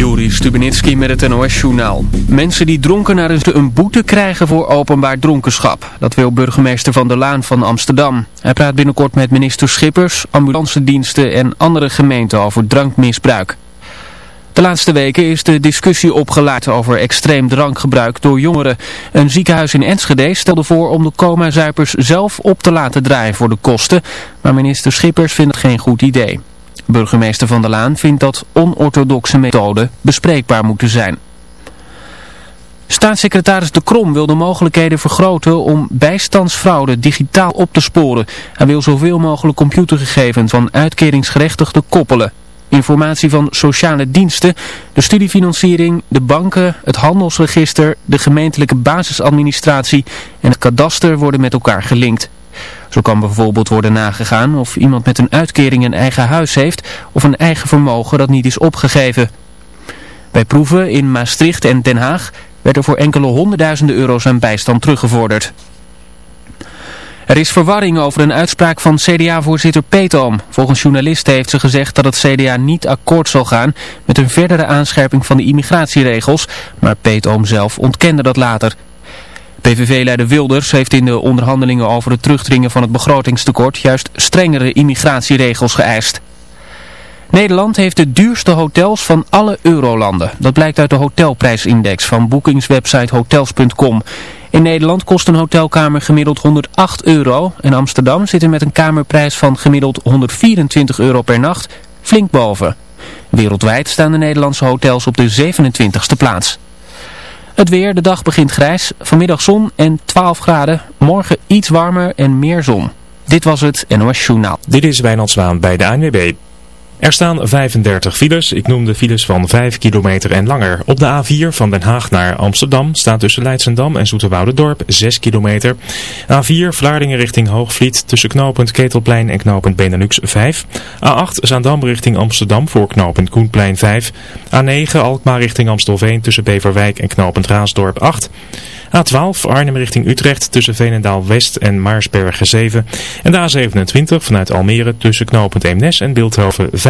Juri Stubenitski met het NOS-journaal. Mensen die dronken naar een, een boete krijgen voor openbaar dronkenschap. Dat wil burgemeester Van der Laan van Amsterdam. Hij praat binnenkort met minister Schippers, ambulancediensten en andere gemeenten over drankmisbruik. De laatste weken is de discussie opgelaat over extreem drankgebruik door jongeren. Een ziekenhuis in Enschede stelde voor om de coma-zuipers zelf op te laten draaien voor de kosten. Maar minister Schippers vindt het geen goed idee. Burgemeester Van der Laan vindt dat onorthodoxe methoden bespreekbaar moeten zijn. Staatssecretaris De Krom wil de mogelijkheden vergroten om bijstandsfraude digitaal op te sporen. Hij wil zoveel mogelijk computergegevens van uitkeringsgerechtigden koppelen. Informatie van sociale diensten, de studiefinanciering, de banken, het handelsregister, de gemeentelijke basisadministratie en het kadaster worden met elkaar gelinkt. Zo kan bijvoorbeeld worden nagegaan of iemand met een uitkering een eigen huis heeft of een eigen vermogen dat niet is opgegeven. Bij proeven in Maastricht en Den Haag werd er voor enkele honderdduizenden euro's aan bijstand teruggevorderd. Er is verwarring over een uitspraak van CDA-voorzitter Peetoom. Volgens journalisten heeft ze gezegd dat het CDA niet akkoord zal gaan met een verdere aanscherping van de immigratieregels, maar Peetoom zelf ontkende dat later. PVV-leider Wilders heeft in de onderhandelingen over het terugdringen van het begrotingstekort juist strengere immigratieregels geëist. Nederland heeft de duurste hotels van alle eurolanden. Dat blijkt uit de hotelprijsindex van boekingswebsite hotels.com. In Nederland kost een hotelkamer gemiddeld 108 euro en Amsterdam zit er met een kamerprijs van gemiddeld 124 euro per nacht flink boven. Wereldwijd staan de Nederlandse hotels op de 27e plaats. Het weer, de dag begint grijs, vanmiddag zon en 12 graden, morgen iets warmer en meer zon. Dit was het NOS Journaal. Dit is Wijnand Zwaan bij de ANWB. Er staan 35 files. Ik noem de files van 5 kilometer en langer. Op de A4 van Den Haag naar Amsterdam staat tussen Leidsendam en Dorp 6 kilometer. A4 Vlaardingen richting Hoogvliet tussen knooppunt Ketelplein en knooppunt Benelux 5. A8 Zaandam richting Amsterdam voor knooppunt Koenplein 5. A9 Alkmaar richting Amstelveen tussen Beverwijk en knooppunt Raasdorp 8. A12 Arnhem richting Utrecht tussen Veenendaal West en Maarsbergen 7. En de A27 vanuit Almere tussen knooppunt Eemnes en Beeldhoven 5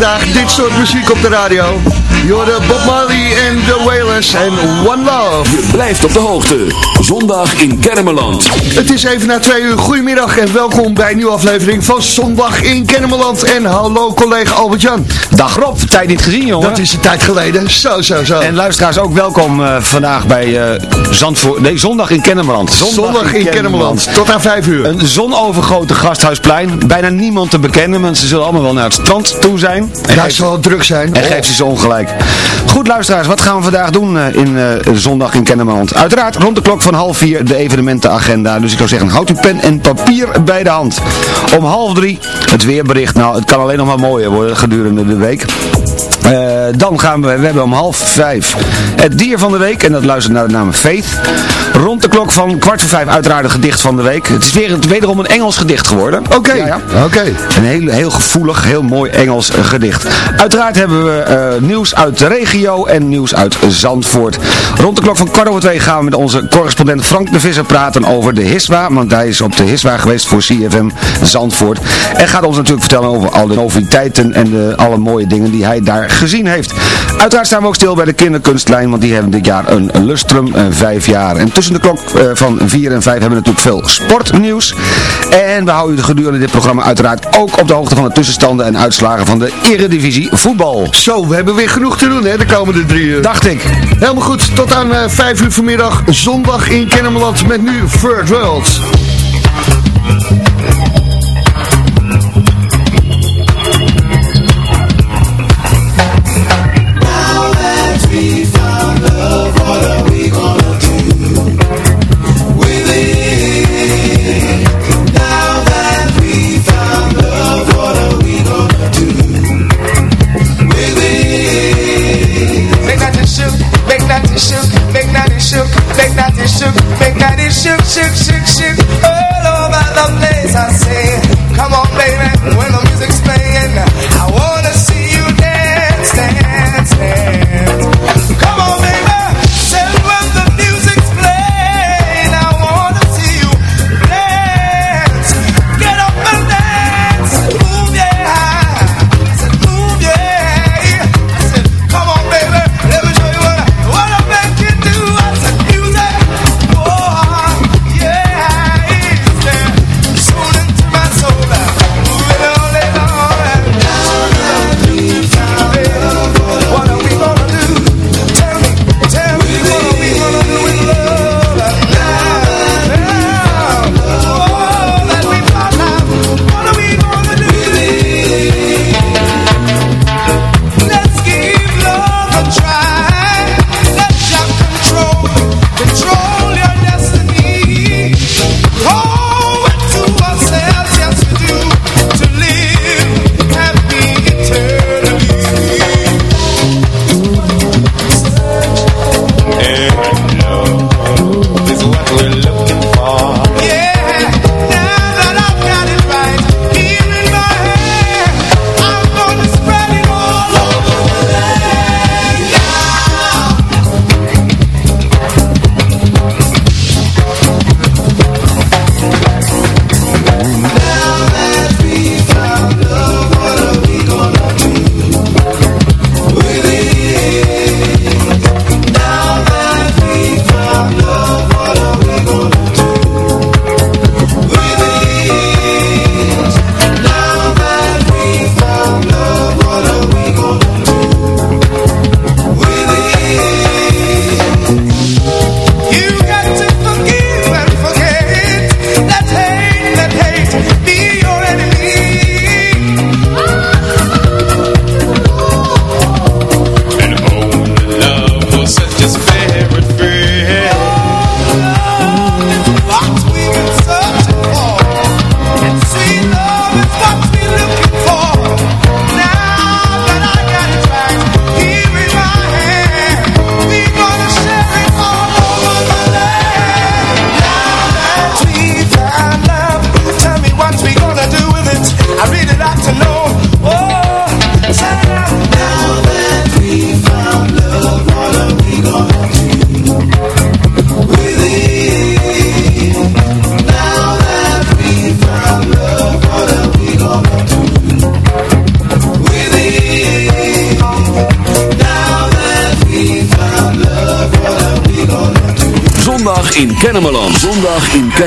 vandaag. Dit soort muziek op de radio. Jorden Bob Marley en One Love. Je blijft op de hoogte. Zondag in Kennemerland. Het is even na twee uur. Goedemiddag en welkom bij een nieuwe aflevering van Zondag in Kennemerland. En hallo collega Albert-Jan. Dag Rob, tijd niet gezien jongen. Dat is een tijd geleden. Zo, zo, zo. En luisteraars ook welkom uh, vandaag bij uh, Zandvoort. Nee, zondag in Kennemerland. Zondag, zondag in, in Kennemerland. Tot aan vijf uur. Een zonovergoten gasthuisplein. Bijna niemand te bekennen. Mensen zullen allemaal wel naar het strand toe zijn. En Daar zal druk zijn. En oh. geeft ze ongelijk. Goed luisteraars, wat gaan we vandaag doen uh, in zondag in Kennemerland? Uiteraard rond de klok van half vier de evenementenagenda. Dus ik zou zeggen, houd uw pen en papier bij de hand. Om half drie het weerbericht. Nou, het kan alleen nog maar mooier worden gedurende de week. Uh, dan gaan we, we hebben om half vijf het dier van de week. En dat luistert naar de naam Faith. Rond de klok van kwart voor vijf uiteraard het gedicht van de week. Het is weer wederom een Engels gedicht geworden. Oké, ja, ja. oké. Een heel, heel gevoelig, heel mooi Engels gedicht. Uiteraard hebben we uh, nieuws uit de regio en nieuws uit Zandvoort. Rond de klok van kwart over twee gaan we met onze correspondent Frank de Visser praten over de HISWA. Want hij is op de HISWA geweest voor CFM Zandvoort. En gaat ons natuurlijk vertellen over al de noviteiten en de, alle mooie dingen die hij daar gezien heeft. Uiteraard staan we ook stil bij de kinderkunstlijn, want die hebben dit jaar een lustrum, een vijf jaar. En tussen de klok uh, van 4 en 5 hebben we natuurlijk veel sportnieuws. En we houden u gedurende dit programma uiteraard ook op de hoogte van de tussenstanden en uitslagen van de Eredivisie voetbal. Zo, we hebben weer genoeg te doen hè, de komende drie uur. Dacht ik. Helemaal goed, tot aan uh, 5 uur vanmiddag, zondag in Kennemerland met nu Third World.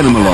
Zondag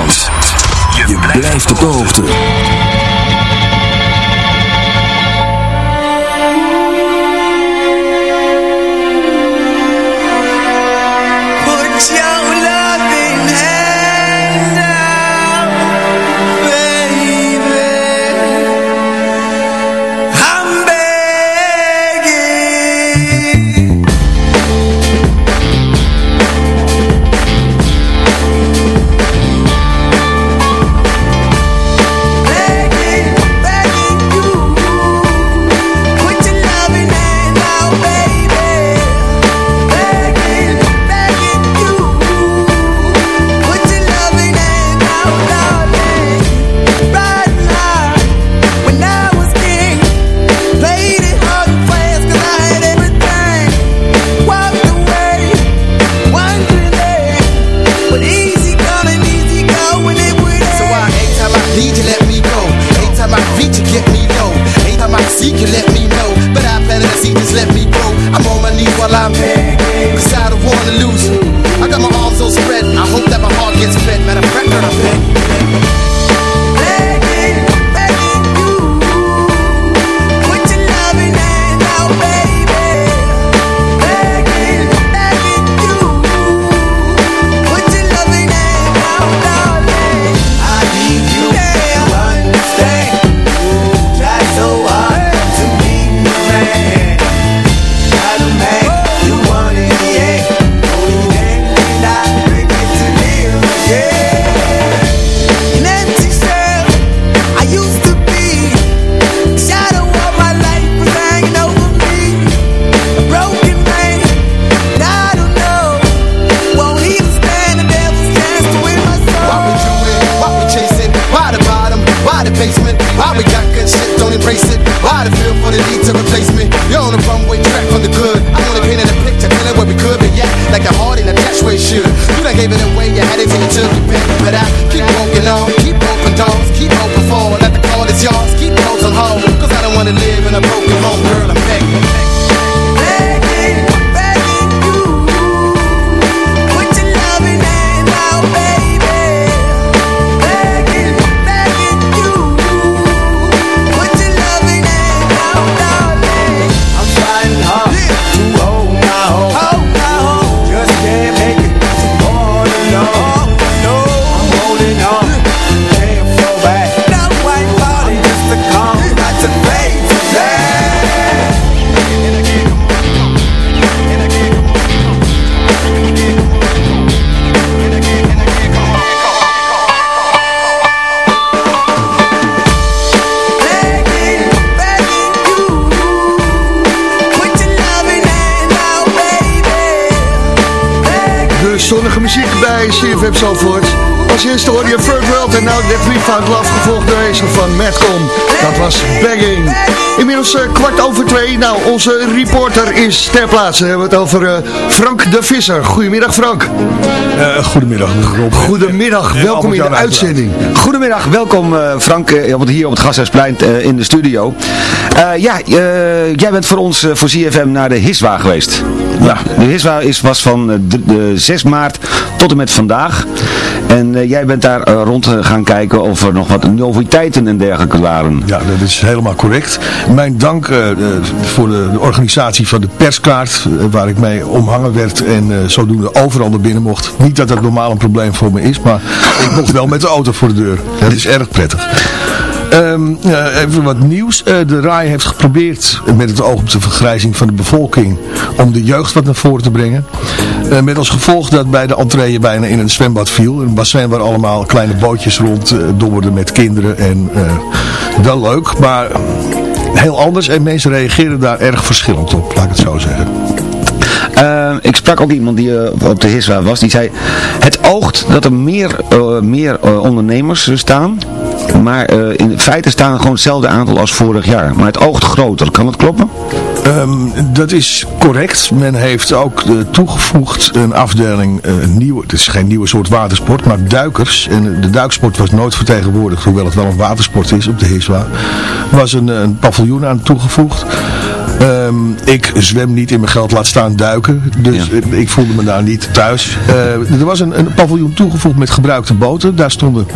CFM Zandvoort. Als eerste hoor je Third World en nou That We Found Love gevolgd door deze van Madcom. Dat was Begging. Inmiddels eh, kwart over twee. Nou, onze reporter is ter plaatse. We hebben het over eh, Frank de Visser. Goedemiddag Frank. Eh, goedemiddag, Rob. Goedemiddag, welkom in de uitzending. Goedemiddag, welkom Frank, hier op het Gasthuisplein in de studio. Ja, jij bent voor ons, voor ZFM, naar de HISWA geweest. Ja. De HISWA is, was van eh, de 6 maart tot en met vandaag. En eh, jij bent daar eh, rond gaan kijken of er nog wat noviteiten en dergelijke waren. Ja, dat is helemaal correct. Mijn dank voor de, de organisatie van de perskaart, waar ik mee omhangen werd en zodoende overal naar binnen mocht. Niet dat dat normaal een probleem voor me is, maar ik mocht wel met de auto voor de deur. Dat is erg prettig. Ehm, eh, even wat nieuws. Eh, de RAI heeft geprobeerd met het oog op de vergrijzing van de bevolking om de jeugd wat naar voren te brengen. Eh, met als gevolg dat bij de entree bijna in een zwembad viel. Een bassin waar allemaal kleine bootjes rond dobberden met kinderen. En wel leuk, maar heel anders. En mensen reageren daar erg verschillend op, laat ik het zo zeggen. Eh, ik sprak ook iemand die op de HISWA was, die zei, het oogt dat er meer, meer ondernemers staan, maar eh, in feite staan er gewoon hetzelfde aantal als vorig jaar. Maar het oogt groter, kan dat kloppen? Ehm, dat is correct. Men heeft ook eh, toegevoegd een afdeling, een nieuwe, het is geen nieuwe soort watersport, maar duikers. En de duiksport was nooit vertegenwoordigd, hoewel het wel een watersport is op de HISWA. was een, een paviljoen aan toegevoegd. Ehm, ik zwem niet in mijn geld, laat staan duiken. Dus ik, ik voelde me daar niet thuis. Er was een, een paviljoen toegevoegd met gebruikte boten. Daar stonden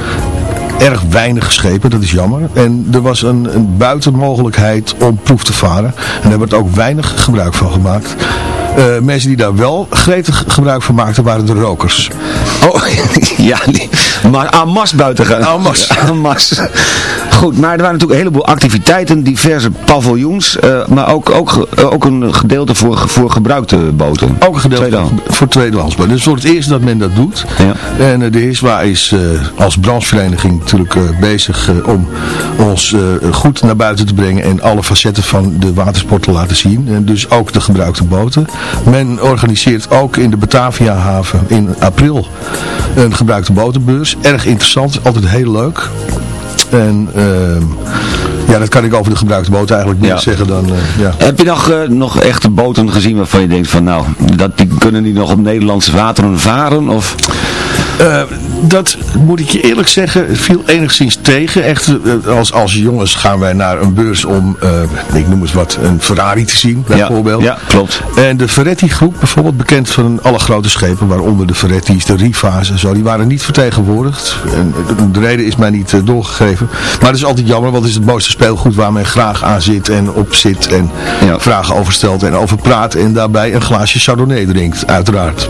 erg weinig schepen, dat is jammer. En er was een, een buitenmogelijkheid om proef te varen. En daar werd ook weinig gebruik van gemaakt. Eh, mensen die daar wel gretig gebruik van maakten waren de rokers. Oh, ja, die- maar aan mas buiten gaan. Aan mas. Aan mas. Goed, maar er waren natuurlijk een heleboel activiteiten, diverse paviljoens, eh, maar ook, ook, eh, ook een gedeelte voor, voor gebruikte boten. Ook een gedeelte Tweedehand. voor tweedehands. Dus voor het eerst dat men dat doet. Ja. En de HISWA is als branchevereniging natuurlijk bezig om ons goed naar buiten te brengen en alle facetten van de watersport te laten zien. En dus ook de gebruikte boten. Men organiseert ook in de Batavia haven in april een gebruikte botenbeurs. Erg interessant, altijd heel leuk. En ehm, ja, dat kan ik over de gebruikte boot eigenlijk Ja. zeggen dan... eh, ja. Heb je nog, eh, nog echte boten gezien waarvan je denkt van nou, dat, die kunnen die nog op Nederlandse wateren varen? Of... Eh, dat moet ik je eerlijk zeggen, viel enigszins tegen. Echt, eh, als, als jongens gaan wij naar een beurs om, eh, ik noem eens wat, een Ferrari te zien, bijvoorbeeld. Ja, klopt. En de Ferretti groep, bijvoorbeeld bekend van alle grote schepen, waaronder de Ferretti's, de Riva's en zo, die waren niet vertegenwoordigd. En de- de reden is mij niet doorgegeven. Maar dat is altijd jammer, want het is het mooiste speelgoed waar men graag aan zit en op zit en Ja. vragen over stelt en over praat en daarbij een glaasje Chardonnay drinkt, uiteraard.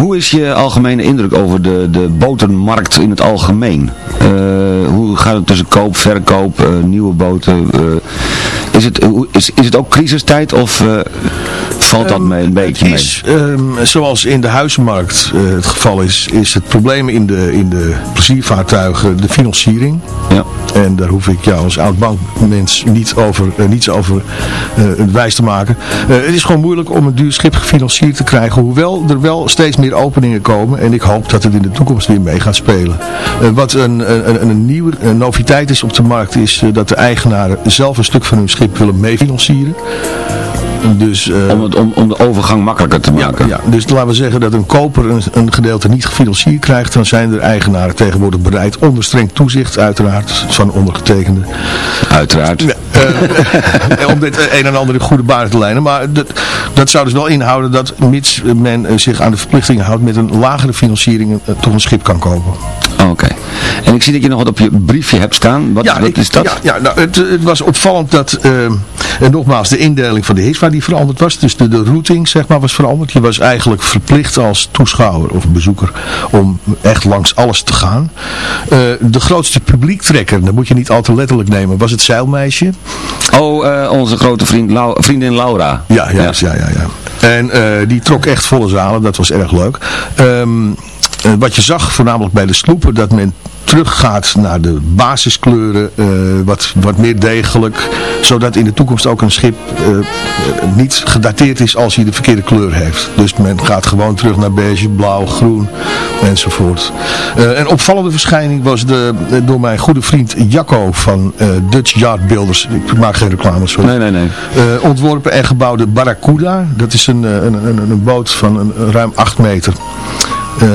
Hoe is je algemene indruk over de, de botenmarkt in het algemeen? Eh, hoe gaat het tussen koop, verkoop, eh, nieuwe boten? eh, is, het, is, is het ook crisistijd of valt dat mee, een beetje Het mee? is, ehm, zoals in de huizenmarkt het geval is, is het probleem in de, in de pleziervaartuigen de financiering. Ja. En daar hoef ik jou als oud bankmens niet over, eh, niets over eh, wijs te maken. Eh, het is gewoon moeilijk om een duur schip gefinancierd te krijgen. Hoewel er wel steeds meer openingen komen. En ik hoop dat het in de toekomst weer mee gaat spelen. Wat een, een, een, nieuwe een noviteit is op de markt is dat de eigenaren zelf een stuk van hun schip willen meefinancieren. Dus, eh, Om, het, om, om de overgang makkelijker te maken. ja, dus laten we zeggen dat een koper een, een gedeelte niet gefinancierd krijgt, dan zijn de eigenaren tegenwoordig bereid, onder streng toezicht uiteraard, van ondergetekende, Uiteraard. eh, om dit een en ander in goede banen te lijnen. Maar dat, dat zou dus wel inhouden dat mits men eh, zich aan de verplichtingen houdt met een lagere financiering toch een schip kan kopen. Oké. En ik zie dat je nog wat op je briefje hebt staan. Wat, wat ik- is dat? Ja, ja nou, het, het was opvallend dat, en nogmaals, de indeling van de Die veranderd was. Dus de, de routing, zeg maar, was veranderd. Je was eigenlijk verplicht als toeschouwer of bezoeker om echt langs alles te gaan. Eh, de grootste publiektrekker, dat moet je niet al te letterlijk nemen, was het zeilmeisje. Oh, eh, onze grote vriend Lau- vriendin Laura. Ja, ja, ja, ja. ja, En eh, die trok echt volle zalen, dat was erg leuk. Ehm, eh, wat je zag, voornamelijk bij de sloepen, dat men teruggaat naar de basiskleuren, eh, wat, wat meer degelijk, zodat in de toekomst ook een schip eh, niet gedateerd is als hij de verkeerde kleur heeft. Dus men gaat gewoon terug naar beige, blauw, groen enzovoort. Eh, een opvallende verschijning was de, door mijn goede vriend Jacco van Dutch Yard Builders, ik maak geen reclame, sorry. Nee, nee, nee. Ontworpen en gebouwde Barracuda. Dat is een, een, een, een boot van een, een ruim 8 meter. Eh,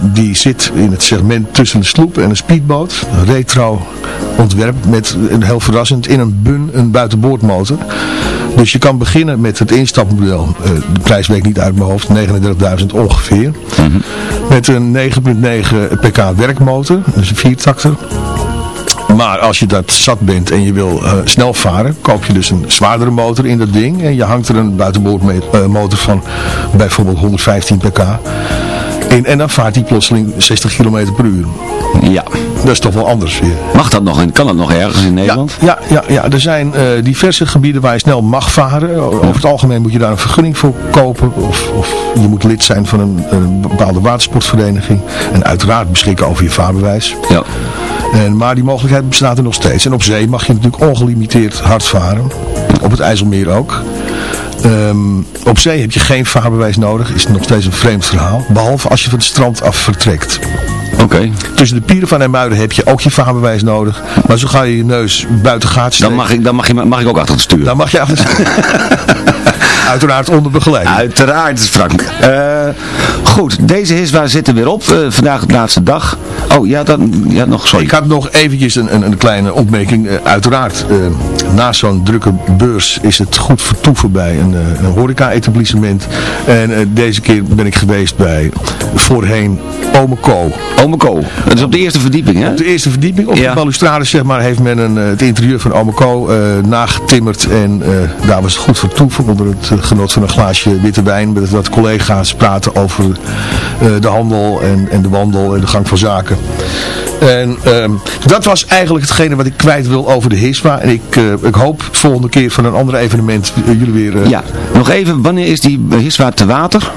die zit in het segment tussen een sloep en een speedboot. Retro ontwerp met een heel verrassend in een bun een buitenboordmotor. Dus je kan beginnen met het instapmodel. Eh, de prijs weet ik niet uit mijn hoofd. 39.000 ongeveer. Met een 9.9 pk werkmotor. Dus een viertakter. Maar als je dat zat bent en je wil eh, snel varen, koop je dus een zwaardere motor in dat ding. En je hangt er een buitenboordmotor van bijvoorbeeld 115 pk in. En dan vaart die plotseling 60 km per uur. Ja. Dat is toch wel anders weer. Mag dat nog? in- Kan dat nog ergens in Nederland? Ja, ja, ja, er zijn eh, diverse gebieden waar je snel mag varen. Over het algemeen moet je daar een vergunning voor kopen. Of, of je moet lid zijn van een, een bepaalde watersportvereniging. En uiteraard beschikken over je vaarbewijs. Ja. En, maar die mogelijkheid bestaat er nog steeds. En op zee mag je natuurlijk ongelimiteerd hard varen. Op het IJsselmeer ook. Ehm, op zee heb je geen vaarbewijs nodig. Is nog steeds een vreemd verhaal. Behalve als je van het strand af vertrekt. Oké. Tussen de pieren van IJmuiden heb je ook je vaarbewijs nodig. Maar zo ga je je neus buiten gaat steken. Dan, mag ik, dan mag, je, mag ik ook achter het stuur. Dan mag je achter uiteraard onder begeleiding. Uiteraard, Frank. Eh, goed, deze Hiswa zit er weer op. Eh, vandaag de laatste dag. Oh, ja, dat, ja nog, sorry. Ik had nog eventjes een, een, een kleine opmerking. Eh, uiteraard, naast zo'n drukke beurs is het goed vertoeven bij een, een horeca-etablissement. En deze keer ben ik geweest bij voorheen Ome Co. Ome Co. Dat is op de eerste verdieping, hè? Op de eerste verdieping, op Ja. de balustrade zeg maar, heeft men een, het interieur van Ome Co. eh, nagetimmerd. En daar was het goed vertoeven onder het genot van een glaasje witte wijn. Met wat collega's praten over eh, de handel en, en de wandel en de gang van zaken. En ehm, dat was eigenlijk hetgene wat ik kwijt wil over de HISPA. En ik, eh, ik hoop volgende keer van een ander evenement eh, jullie weer... Ja, nog even, wanneer is die Hiswa te water?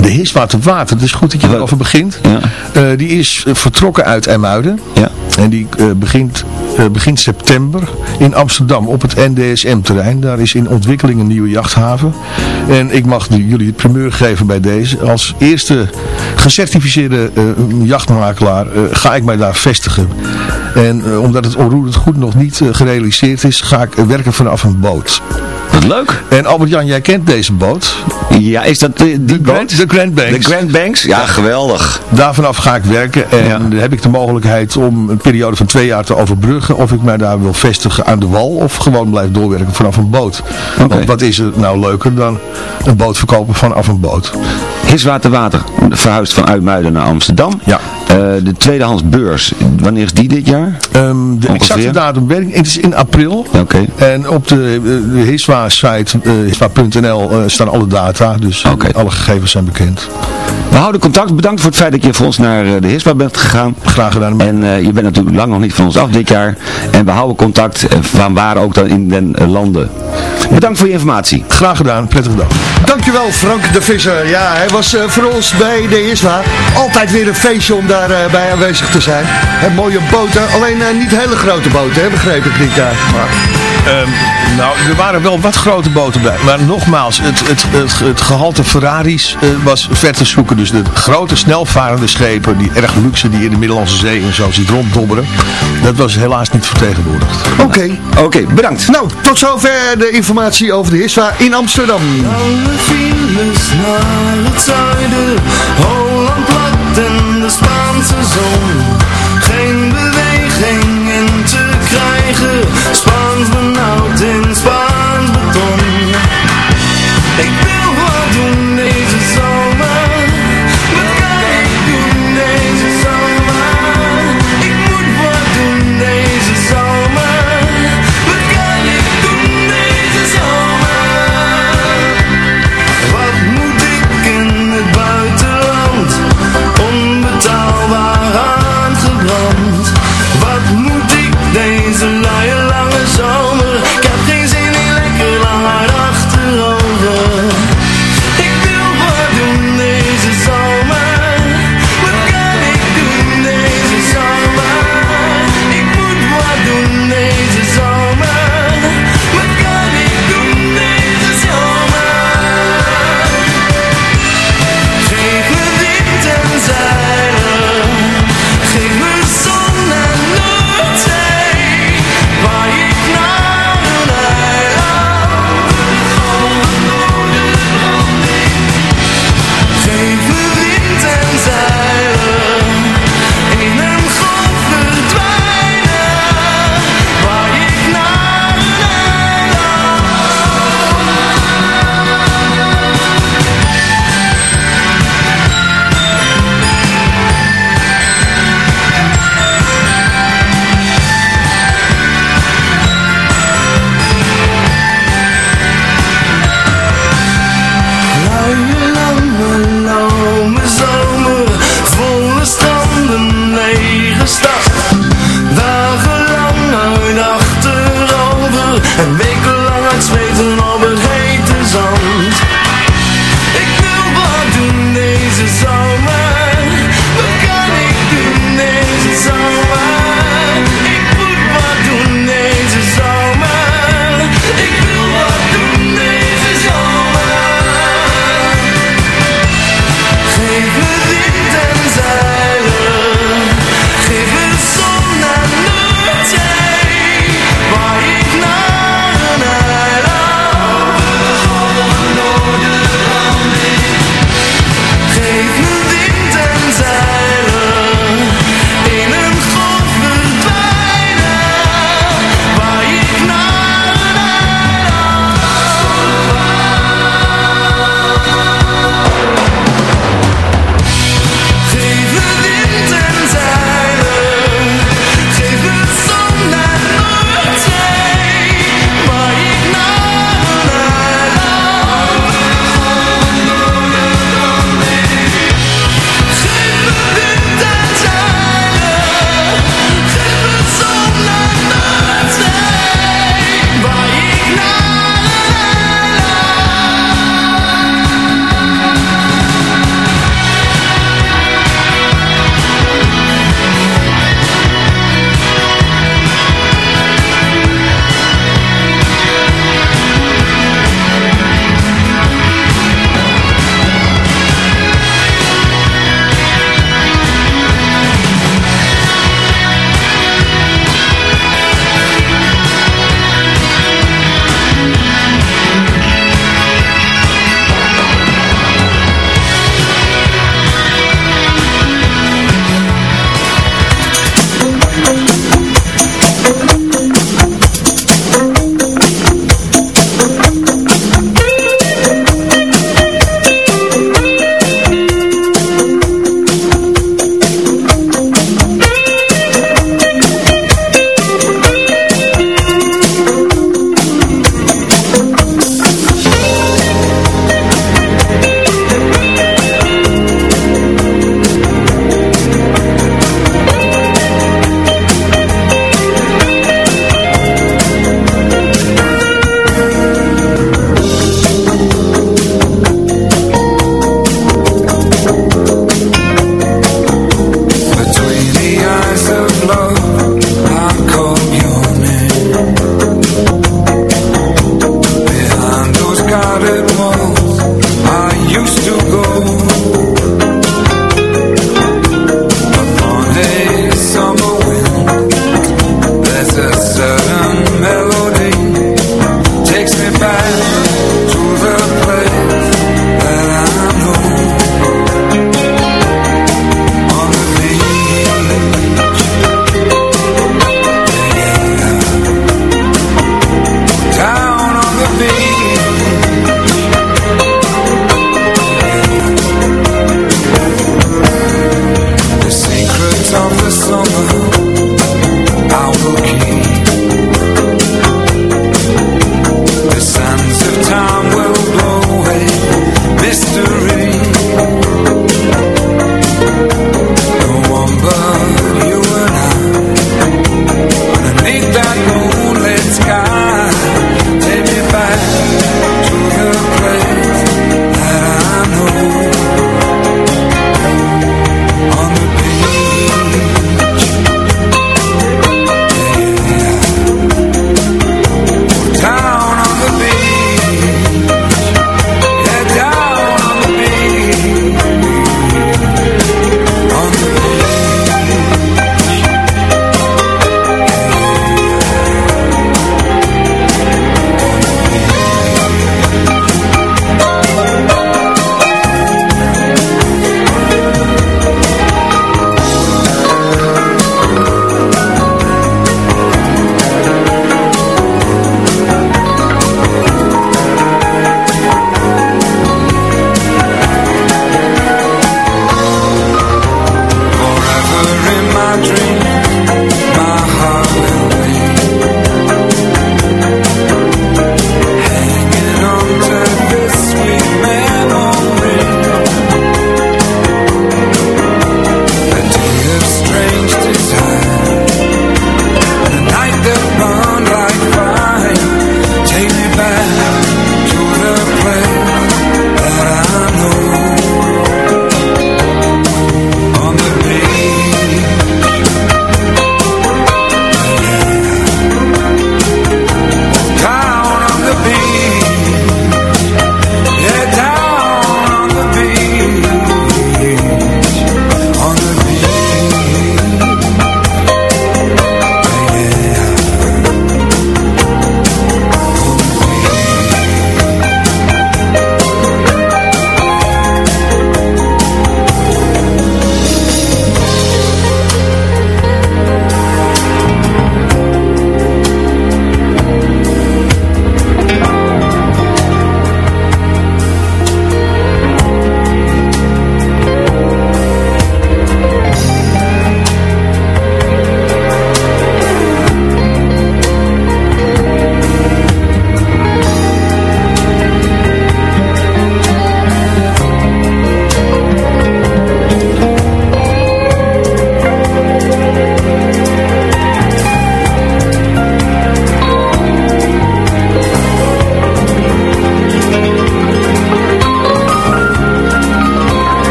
De HISPA te water, het is goed dat je erover begint. Ja. Eh, die is eh, vertrokken uit IJmuiden. Ja. En die eh, begint begin september in Amsterdam op het NDSM-terrein. Daar is in ontwikkeling een nieuwe jachthaven. En ik mag jullie het primeur geven bij deze. Als eerste gecertificeerde jachtmakelaar ga ik mij daar vestigen. En omdat het onroerend goed nog niet gerealiseerd is, ga ik werken vanaf een boot. Leuk. En Albert-Jan, jij kent deze boot. Ja, is dat die, die boot? De Grand Banks. De Grand Banks? Ja, geweldig. Daar vanaf ga ik werken en Ja. heb ik de mogelijkheid om een periode van twee jaar te overbruggen. Of ik mij daar wil vestigen aan de wal of gewoon blijf doorwerken vanaf een boot. Want wat is er nou leuker dan een boot verkopen vanaf een boot? Hiswa te water verhuisd van Uitmuiden naar Amsterdam. Ja. Eh, de tweedehands beurs, wanneer is die dit jaar? Ehm, de exacte datum weet ik, het is in april. Oké. En op de, eh, de Hiswa-site, eh, hiswa.nl, staan alle data. Dus alle gegevens zijn bekend. We houden contact. Bedankt voor het feit dat je voor ons naar eh, de Hiswa bent gegaan. Graag gedaan. En eh, je bent natuurlijk lang nog niet van ons af dit jaar. En we houden contact eh, van waar ook dan in den landen. Bedankt voor je informatie. Graag gedaan, prettige dag. Dankjewel Frank de Visser. Ja, hij was eh, voor ons bij de ISWA. Altijd weer een feestje om daarbij bij aanwezig te zijn. Hè, mooie boten, alleen niet hele grote boten, hè, begreep ik dit jaar. Maar, Ehm, nou, er waren wel wat grote boten bij. Maar nogmaals, het, het, het, het gehalte Ferraris eh, was ver te zoeken. Dus de grote snelvarende schepen, die erg luxe, die in de Middellandse Zee en zo ziet ronddobberen. Dat was helaas niet vertegenwoordigd. Oké, Oké, bedankt. nou, tot zover de informatie over de ISWA in Amsterdam. Alle files naar het zuiden, Holland plat en de Spaanse zon.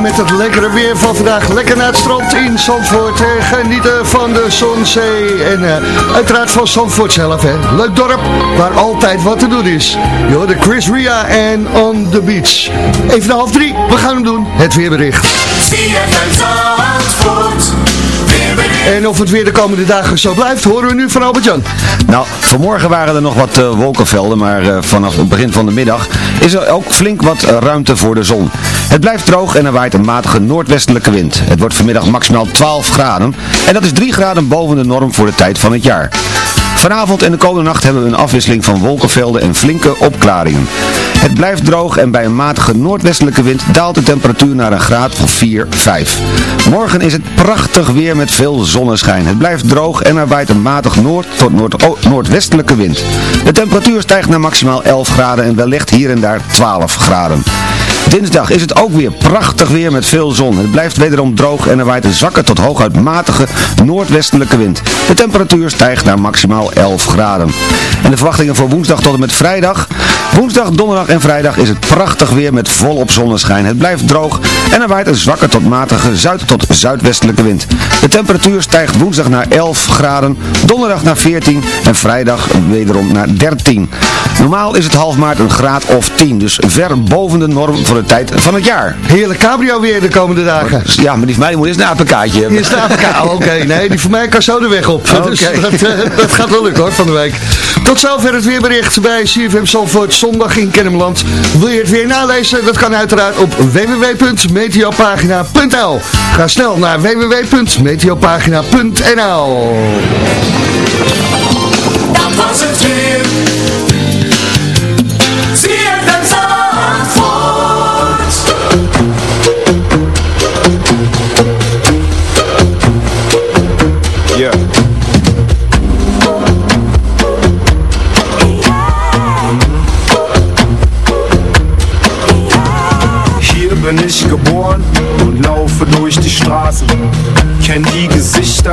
Met het lekkere weer van vandaag. Lekker naar het strand in Zandvoort. Eh, genieten van de zon, zee en uh, uiteraard van Zandvoort zelf. Hè. Leuk dorp waar altijd wat te doen is. Jo, de Chris Ria en On The Beach. Even na half drie, we gaan hem doen. Het weerbericht. En of het weer de komende dagen zo blijft, horen we nu van Albert-Jan. Nou, vanmorgen waren er nog wat uh, wolkenvelden, maar uh, vanaf het begin van de middag is er ook flink wat ruimte voor de zon. Het blijft droog en er waait een matige noordwestelijke wind. Het wordt vanmiddag maximaal 12 graden en dat is 3 graden boven de norm voor de tijd van het jaar. Vanavond en de komende nacht hebben we een afwisseling van wolkenvelden en flinke opklaringen. Het blijft droog en bij een matige noordwestelijke wind daalt de temperatuur naar een graad van 4, 5. Morgen is het prachtig weer met veel zonneschijn. Het blijft droog en er waait een matig noord tot noord noordwestelijke wind. De temperatuur stijgt naar maximaal 11 graden en wellicht hier en daar 12 graden. Dinsdag is het ook weer prachtig weer met veel zon. Het blijft wederom droog en er waait een zwakke tot hooguit matige noordwestelijke wind. De temperatuur stijgt naar maximaal 11 graden. En de verwachtingen voor woensdag tot en met vrijdag. Woensdag, donderdag en vrijdag is het prachtig weer met volop zonneschijn. Het blijft droog en er waait een zwakke tot matige zuid- tot zuidwestelijke wind. De temperatuur stijgt woensdag naar 11 graden, donderdag naar 14 en vrijdag wederom naar 13. Normaal is het half maart een graad of 10, dus ver boven de norm voor de tijd van het jaar. Heerlijk cabrio weer de komende dagen. Ja, maar die van mij moet eerst een APK'tje hebben. Hier staat elkaar. Oké, nee, die van mij kan zo de weg op. Dus dat, eh, dat gaat wel lukken hoor, van de week. Tot zover het weerbericht bij CFM Zalvoort, zondag in Kennemerland. Wil je het weer nalezen? Dat kan uiteraard op www.meteopagina.nl Ga snel naar www.meteopagina.nl Dat was het weer.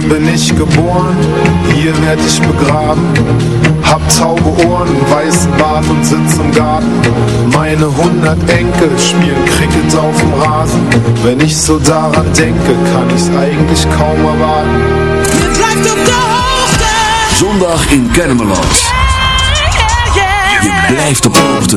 Hier bin ich geboren, hier werd ich begraben. Hab taube Ohren, weißen Bart und sitz im Garten. Meine hundert Enkel spielen Cricket auf dem Rasen. Wenn ich so daran denke, kann ich's eigentlich kaum erwarten. Zondag in Kennemerland. Je blijft op de hoogte.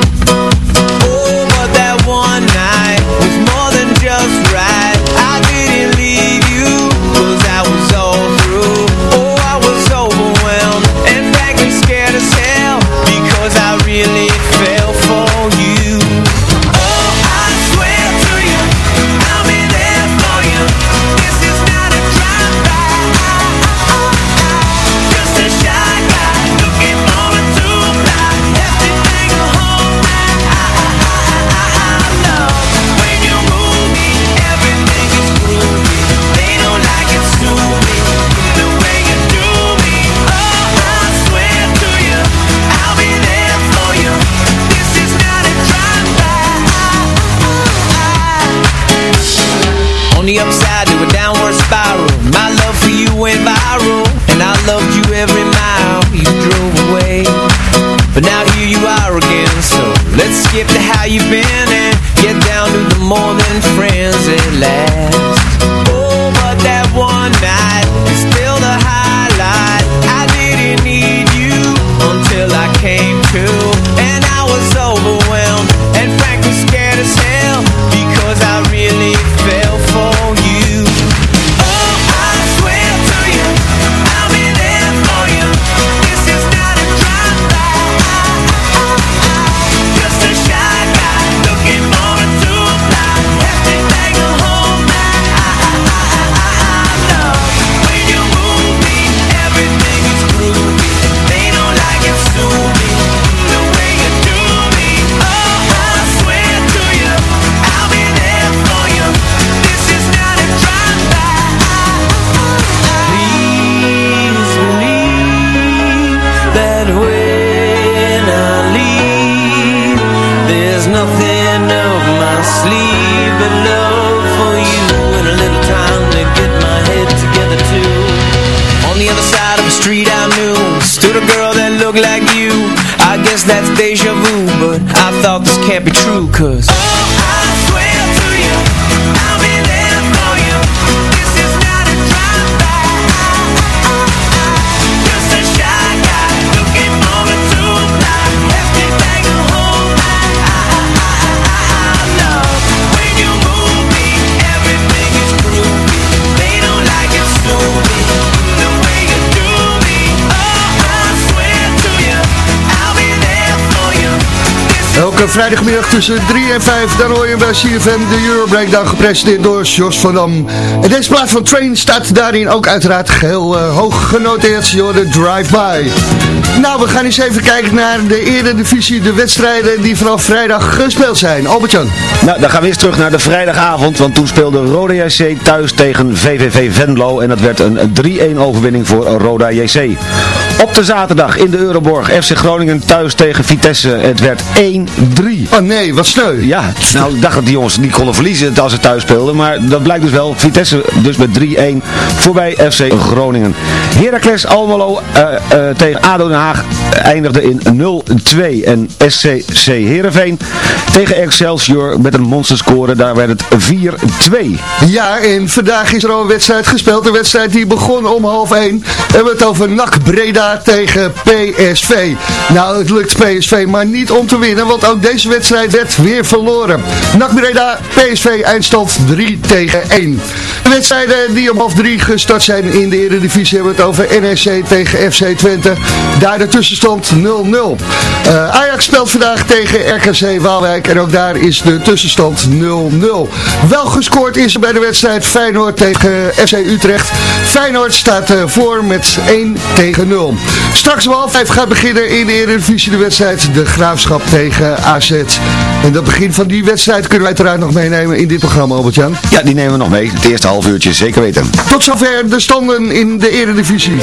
Vrijdagmiddag tussen 3 en 5, dan hoor je bij CFM de Euro Breakdown gepresenteerd door Jos van Dam. En deze plaat van Train staat daarin ook uiteraard geheel uh, hoog genoteerd door de Drive-By. Nou, we gaan eens even kijken naar de eredivisie, de wedstrijden die vanaf vrijdag gespeeld zijn. Albert-Jan. Nou, dan gaan we eens terug naar de vrijdagavond, want toen speelde Roda JC thuis tegen VVV Venlo en dat werd een 3-1 overwinning voor Roda JC. Op de zaterdag in de Euroborg FC Groningen thuis tegen Vitesse. Het werd 1-3. Oh nee, wat sneu. Ja, nou ik dacht dat die jongens niet konden verliezen als ze thuis speelden. Maar dat blijkt dus wel. Vitesse dus met 3-1 voorbij FC Groningen. Heracles Almelo uh, uh, tegen ADO Den Haag eindigde in 0-2. En SCC Heerenveen tegen Excelsior met een monsterscore. Daar werd het 4-2. Ja, en vandaag is er al een wedstrijd gespeeld. Een wedstrijd die begon om half 1. We hebben het over NAC Breda tegen PSV. Nou, het lukt PSV maar niet om te winnen, want ook deze wedstrijd werd weer verloren. NAC PSV eindstand 3 tegen 1. De wedstrijden die om half 3 gestart zijn in de Eredivisie hebben het over NEC tegen FC Twente. Daar de tussenstand 0-0. Uh, Ajax speelt vandaag tegen RKC Waalwijk en ook daar is de tussenstand 0-0. Wel gescoord is er bij de wedstrijd Feyenoord tegen FC Utrecht. Feyenoord staat uh, voor met 1 tegen 0. Straks om half 5 gaat beginnen in de Eredivisie de wedstrijd De Graafschap tegen AZ. En dat begin van die wedstrijd kunnen wij uiteraard nog meenemen in dit programma, Albert-Jan. Ja, die nemen we nog mee. Het eerste half uurtje, zeker weten. Tot zover de standen in de Eredivisie.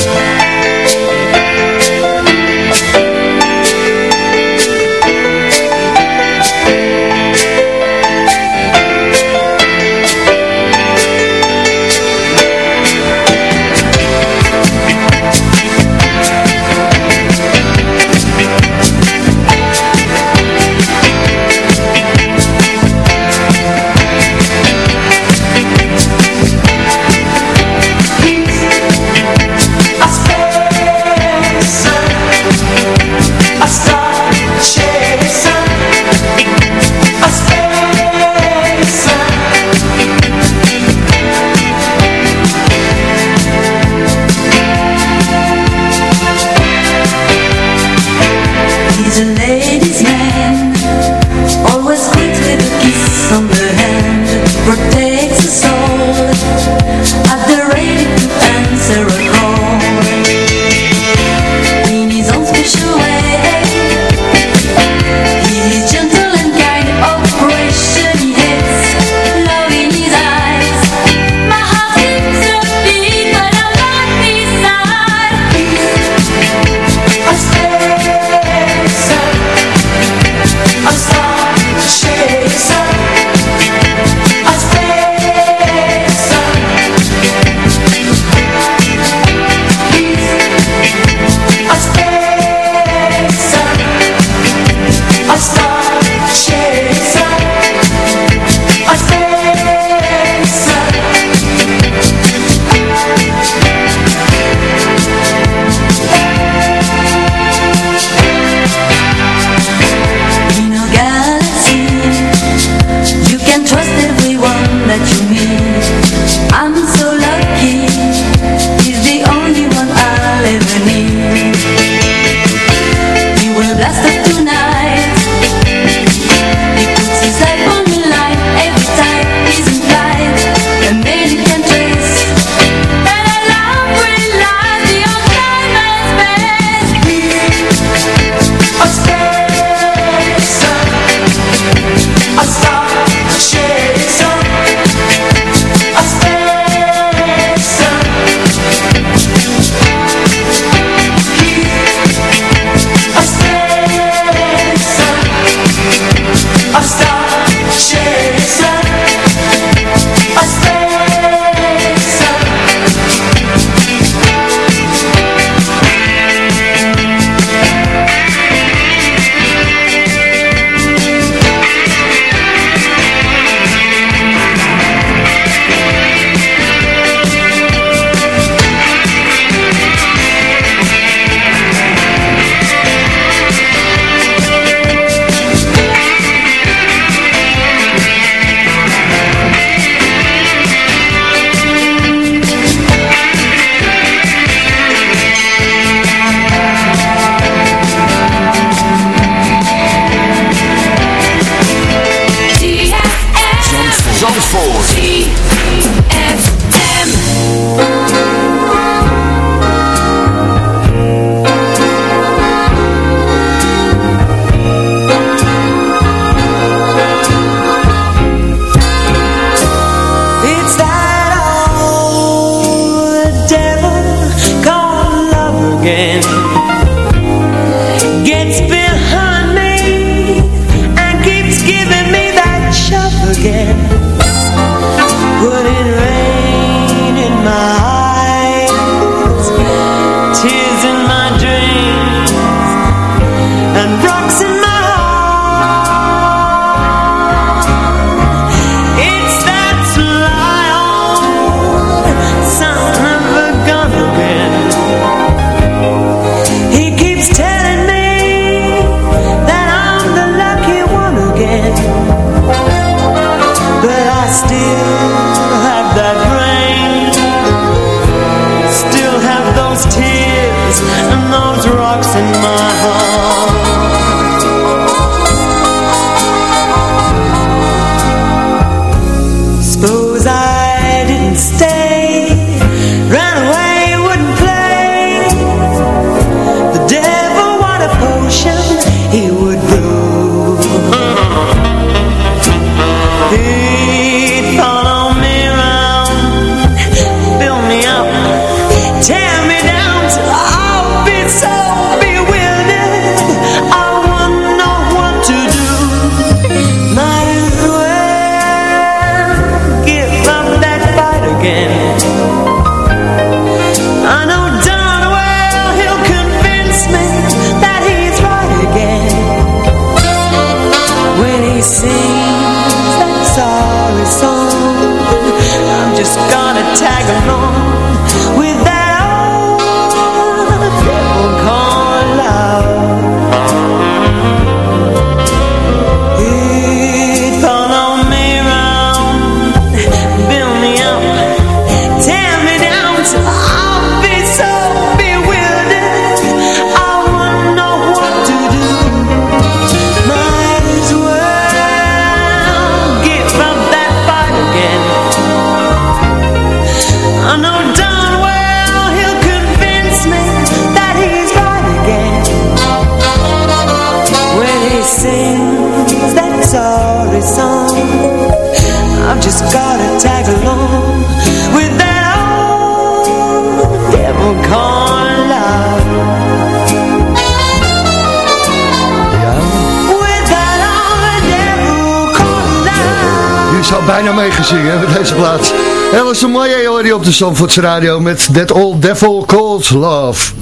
Deze plaats. Dat was een mooie hoor op de Zandvoorts Radio met That Old Devil Called Love.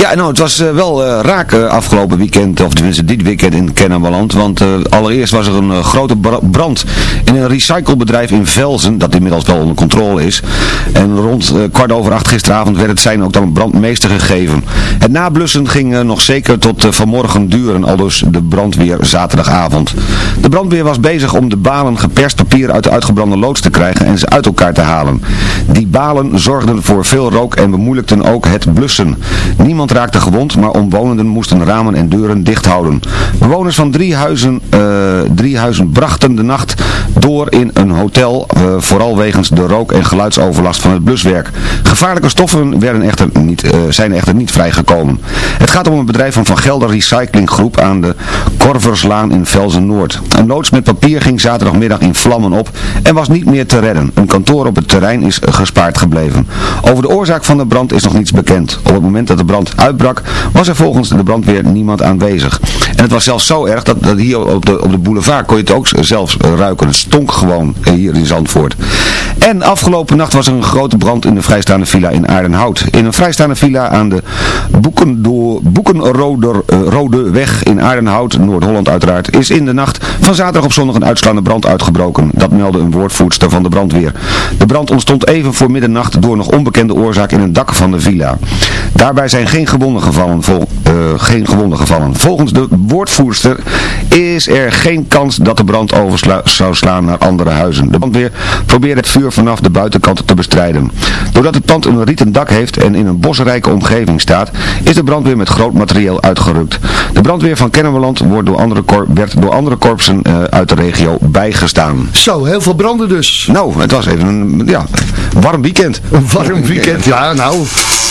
Ja, nou, het was eh, wel eh, raak eh, afgelopen weekend, of tenminste dit weekend in Kennemerland. Want allereerst was er een grote bra- brand in een recyclebedrijf in Velzen, dat inmiddels wel onder controle is. En rond kwart over acht gisteravond werd het zijn ook dan een brandmeester gegeven. Het nablussen ging nog zeker tot vanmorgen duren, aldus de brandweer zaterdagavond. De brandweer was bezig om de balen geperst papier uit de uitgebrande loods te krijgen en ze uit elkaar te halen. Die balen zorgden voor veel rook en bemoeilijkten ook het blussen. Niemand raakte gewond, maar omwonenden moesten ramen en deuren dicht houden. Bewoners van drie huizen, eh, huizen brachten de nacht door in een hotel, eh, vooral wegens de rook- en geluidsoverlast van het bluswerk. Gevaarlijke stoffen werden echter niet, eh, zijn echter niet vrijgekomen. Het gaat om een bedrijf van Van Gelder Recycling Groep aan de Korverslaan in Velzen-Noord. Een loods met papier ging zaterdagmiddag in vlammen op en was niet meer te redden. Een kantoor op het terrein is gespaard gebleven. Over de oorzaak van de brand is nog niets bekend. Op het moment dat de brand uitbrak was er volgens de brandweer niemand aanwezig. En het was zelfs zo erg dat, dat hier op de, op de boulevard kon je het ook zelfs ruiken. Het stonk gewoon hier in Zandvoort. En afgelopen nacht was er een grote brand in de vrijstaande villa in Aardenhout. In een vrijstaande villa aan de Boekendo- Boekenrode eh, Rode weg in Aardenhout, Noord-Holland uiteraard, is in de nacht van zaterdag op zondag een uitslaande brand uitgebroken. Dat meldde een woordvoerster van de brandweer. De brand ontstond even voor middernacht door nog onbekende oorzaak in een dak van de villa. Daarbij zijn geen gewonden gevallen, vol, eh, geen gewonden gevallen. Volgens de woordvoerster is er geen kans dat de brand over zou slaan naar andere huizen. De brandweer probeert het vuur vanaf de buitenkant te bestrijden. Doordat het pand een rieten dak heeft en in een bosrijke omgeving staat, is de brandweer met groot materieel uitgerukt. De brandweer van Kennemerland wordt door andere werd door andere korpsen eh, uit de regio bijgestaan. Zo, heel veel branden dus. Nou, het was even een ja, warm weekend. Een warm weekend, ja nou.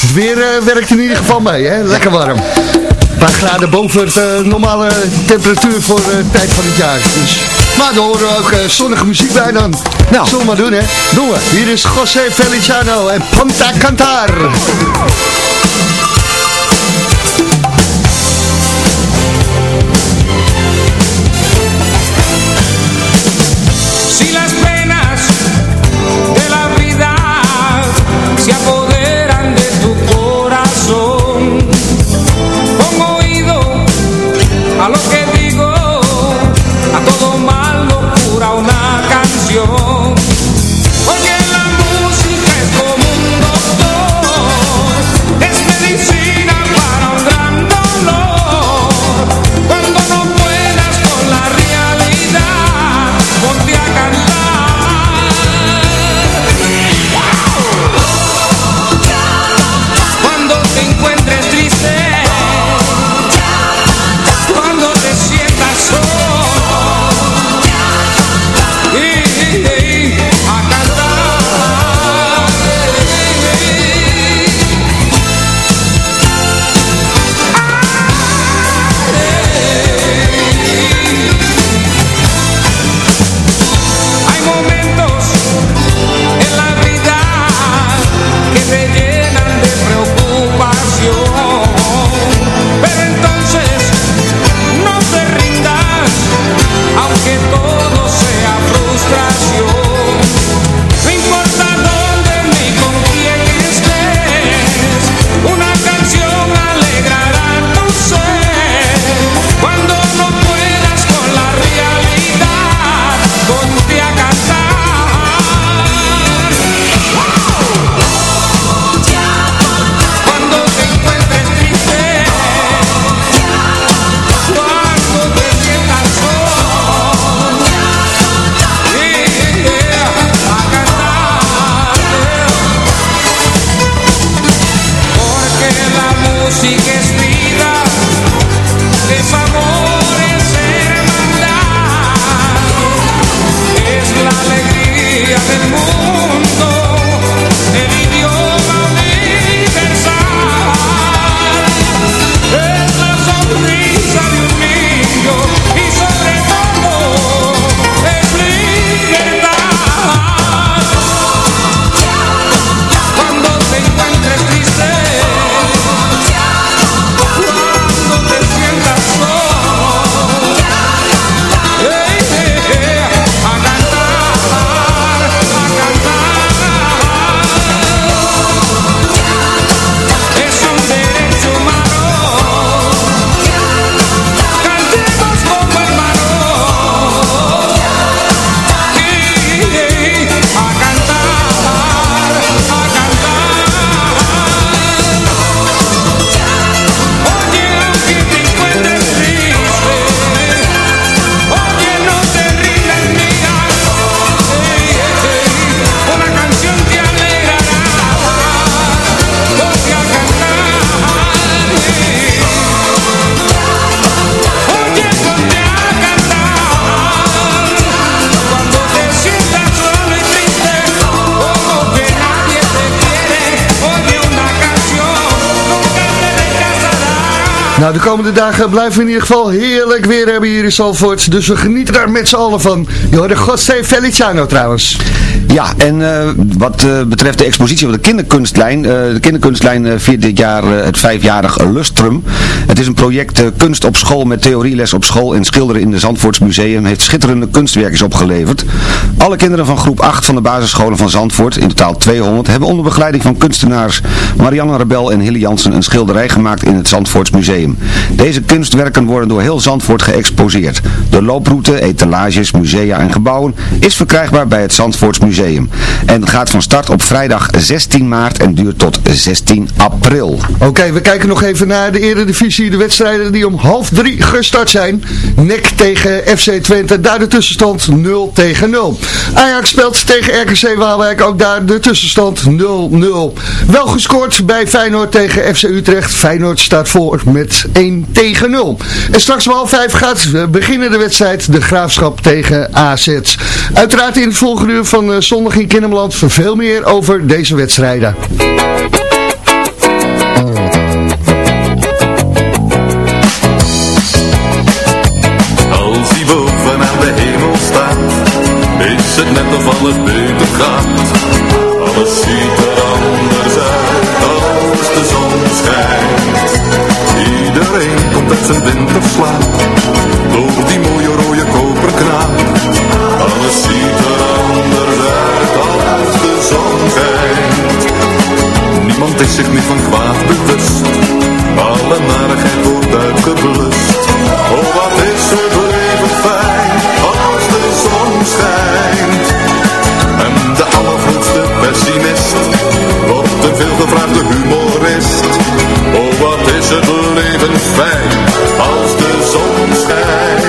Het weer eh, werkt in ieder geval mee, hè? Lekker warm. Een paar graden boven het eh, normale temperatuur voor de tijd van het jaar. Dus. Maar daar horen we ook eh, zonnige muziek bij dan. Nou. Zullen we maar doen, hè? Doen we. Hier is José Feliciano en Ponta Cantar. Nou, de komende dagen blijven we in ieder geval heerlijk weer hebben hier in Zalvoort. Dus we genieten daar met z'n allen van. Je hoorde José Feliciano trouwens. Ja, en eh, wat eh, betreft de expositie van de kinderkunstlijn. eh, de kinderkunstlijn viert dit jaar het vijfjarig Lustrum. Het is een project kunst op school met theorieles op school en schilderen in de Zandvoorts Museum. Heeft schitterende kunstwerkjes opgeleverd. Alle kinderen van groep 8 van de basisscholen van Zandvoort, in totaal 200, hebben onder begeleiding van kunstenaars Marianne Rebel en Hilly Jansen een schilderij gemaakt in het Zandvoorts Museum. Deze kunstwerken worden door heel Zandvoort geëxposeerd. De looproute, etalages, musea en gebouwen is verkrijgbaar bij het Zandvoorts Museum. En gaat van start op vrijdag 16 maart en duurt tot 16 april. Oké, we kijken nog even naar de Eredivisie. De wedstrijden die om half drie gestart zijn. NEC tegen FC Twente. Daar de tussenstand 0 tegen 0. Ajax speelt tegen RKC Waalwijk. Ook daar de tussenstand 0-0. Wel gescoord bij Feyenoord tegen FC Utrecht. Feyenoord staat voor met 1 tegen 0. En straks om half vijf gaat eh, beginnen de wedstrijd De Graafschap tegen AZ. Uiteraard in het volgende uur van eh, zondag in Kinderland veel meer over deze wedstrijden. Als hij boven aan de hemel staat, is het net of alles beter gaat. Uit zijn winterslaap, door die mooie rode koperknaap. Alles ziet er anders uit als de zon schijnt. Niemand is zich meer van kwaad bewust, alle narigheid wordt uitgeblust. Oh, wat is het leven fijn als de zon schijnt. En de allergrootste pessimist wordt een veelgevraagde humorist. Oh, wat is het leven fijn de zon schijnt.